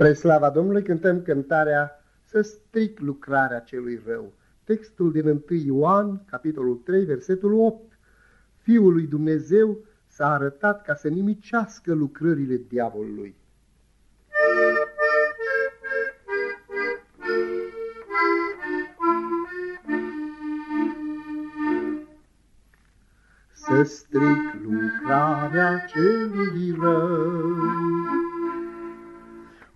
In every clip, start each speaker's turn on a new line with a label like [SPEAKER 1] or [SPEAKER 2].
[SPEAKER 1] Spre slava Domnului cântăm cântarea Să stric lucrarea celui rău. Textul din 1 Ioan, capitolul 3, versetul 8. Fiul lui Dumnezeu s-a arătat ca să nimicească lucrările diavolului. Să stric lucrarea celui rău,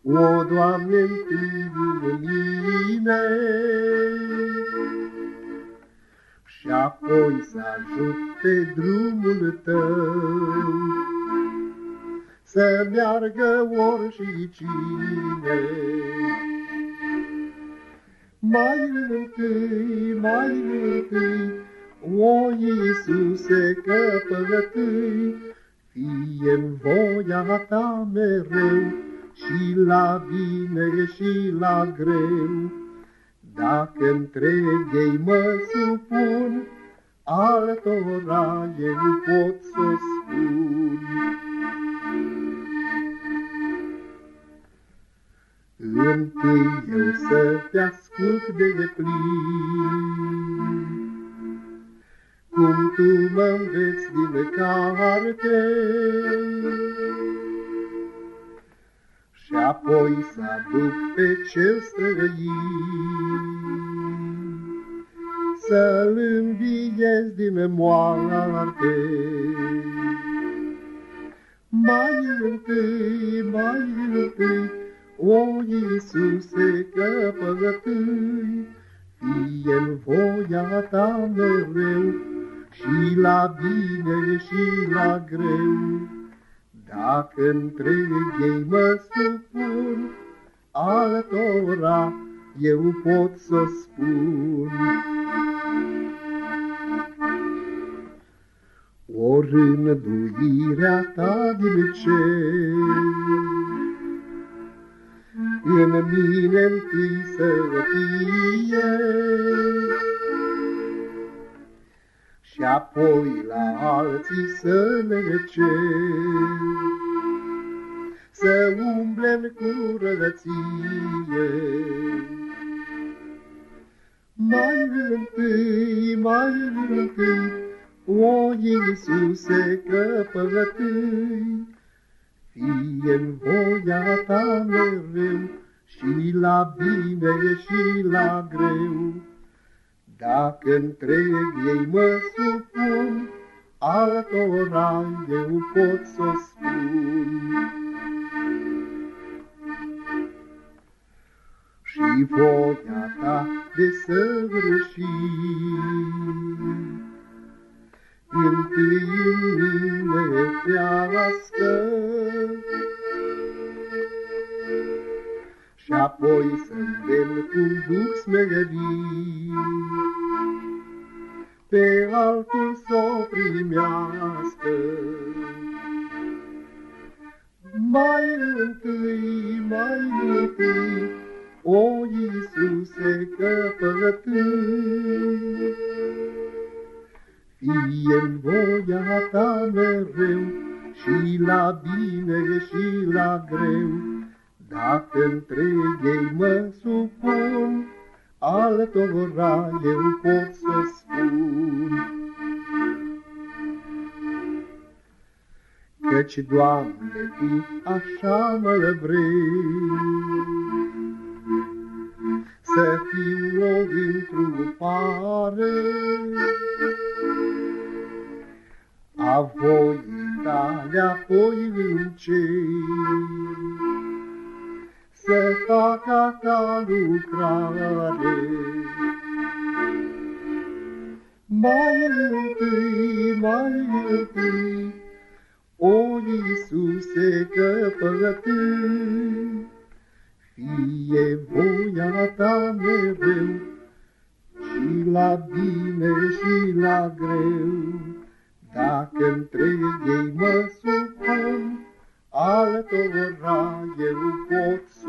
[SPEAKER 1] o, Doamne, întâi mine. Și apoi să ajut pe drumul Tău. Să meargă ori și cine. Mai întâi, mai întâi, o Iisuse căpătâi, fie-n voia Ta mereu, și la bine și la greu. Dacă întregei mă supun, altora eu pot să spun. Întâi eu să te ascult de plin, cum tu mă înveți din carte, și apoi să aduc pe cel străin. Să-l înviez din moarte. Mai întâi, mai întâi, o Iisuse căpătâi, fie-n voia ta mereu, și la bine și la greu. Dacă întregei mă supun, altora eu pot să spun. O rânduirea ta din cer, în mine întâi să fie, și apoi la alții să ne cer. Să umblem curăție. Mai întâi, mai întâi, o Iisuse căpătâi, fie-n voia ta mereu, și la bine și la greu. Dacă întreg ei mă supun, altora eu pot să spun. Și voia ta de săvârșit, întâi în mine trească, și apoi să-mi cum duc smerit pe altul s-o primească. Mai întâi, mai întâi, o Iisuse căpătâi, fie-n voia ta mereu, și la bine și la greu, dacă întregei mă supun, altora eu pot să spun. Căci, Doamne, Tu așa mă vrei, Să fiu o întrupare a voii tale apoi în cer să facă ta lucrare. Mai întâi, mai întâi, o Iisuse căpătâi, fie voia ta mereu, și la bine și la greu, dacă întregei mă supun, altora eu pot să spun.